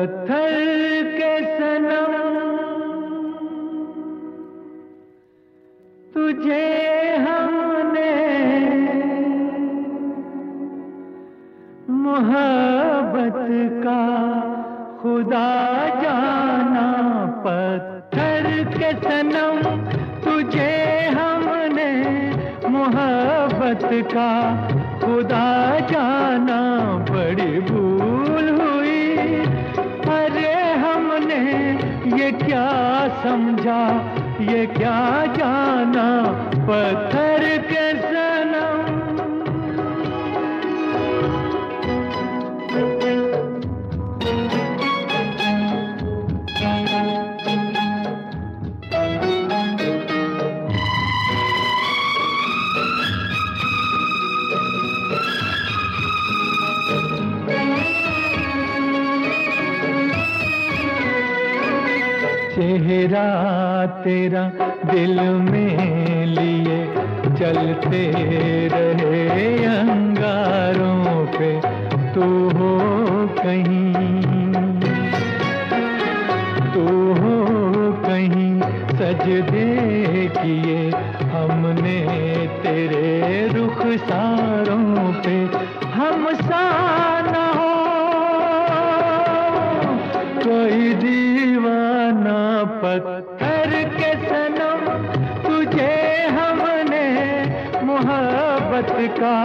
पत्थर के सनम। तुझे हमने मोहब्बत का खुदा जाना। पत्थर के सनम, तुझे हमने मोहब्बत का खुदा जाना। बड़ी भू क्या समझा? ये क्या जाना? पत्थर चेहरा तेरा दिल में लिए चलते रहे अंगारों पे, तू हो कहीं। तू हो कहीं सजदे किए हमने तेरे रुख सारों पे, हम सा न हो। कोई दीवाना पत्थर के सनम तुझे हमने मोहब्बत का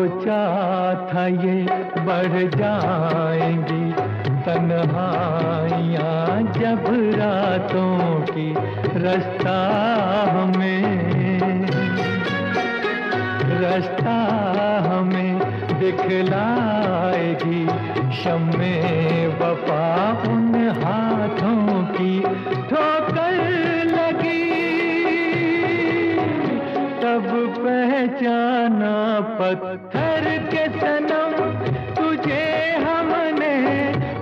सोचा था ये बढ़ जाएँगी तन्हाइयाँ जब रातों की रास्ता हमें रास्ता हमें दिखलाएगी शमे वफा पत्थर के सनम तुझे हमने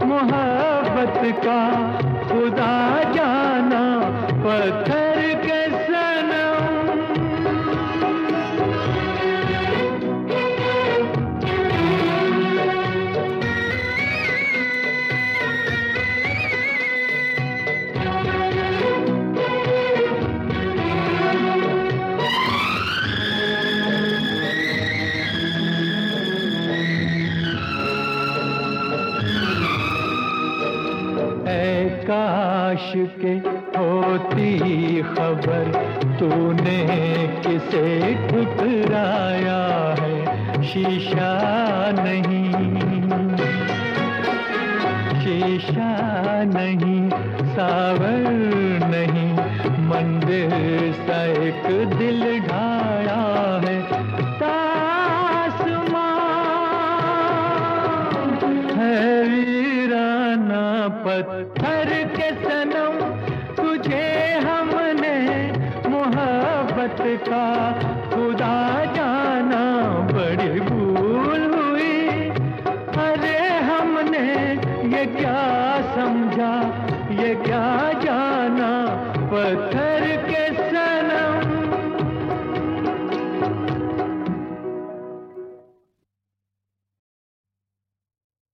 मोहब्बत का खुदा जाना। पत्थर काश के होती खबर, तूने किसे ठुकराया है? शीशा नहीं शीशा नहीं, सावर नहीं, मंदिर सा एक दिल ढाया है। पत्थर के सनम, तुझे हमने मोहब्बत का खुदा जाना बड़ी भूल हुई। अरे हमने ये क्या समझा, ये क्या जाना पत्थर के